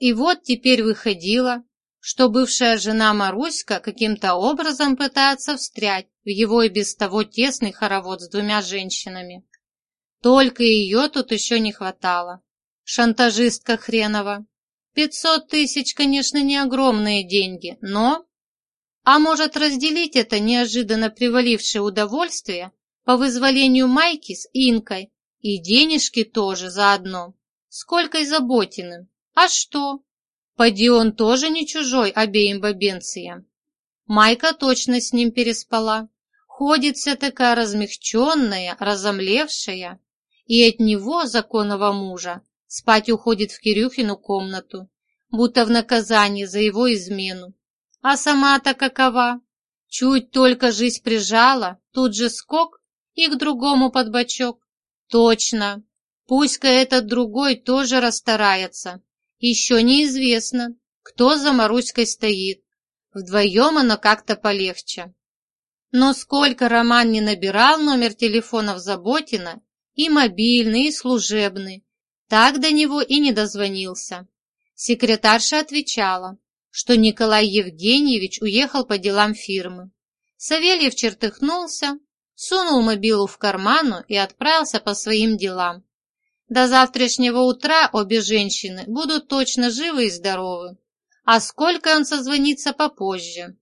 И вот теперь выходило, что бывшая жена Маруська каким-то образом пытается встрять в его и без того тесный хоровод с двумя женщинами. Только ее тут еще не хватало. Шантажистка хренова. Пятьсот тысяч, конечно, не огромные деньги, но... А может разделить это неожиданно привалившее удовольствие по вызволению Майки с Инкой и денежки тоже заодно. Сколько и заботиным. А что? Поди он тоже не чужой обеим бабенциям. Майка точно с ним переспала. Ходит вся такая размягченная, разомлевшая. И от него, законного мужа, спать уходит в Кирюхину комнату, будто в наказание за его измену. А сама-то какова? Чуть только жизнь прижала, тут же скок и к другому под бочок. Точно, пусть-ка этот другой тоже расстарается. Еще неизвестно, кто за Маруськой стоит. Вдвоем оно как-то полегче. Но сколько Роман не набирал номер телефона в Заботина, и мобильный, и служебный, так до него и не дозвонился. Секретарша отвечала, что Николай Евгеньевич уехал по делам фирмы. Савельев чертыхнулся, сунул мобилу в карману и отправился по своим делам. До завтрашнего утра обе женщины будут точно живы и здоровы, а сколько он созвонится попозже.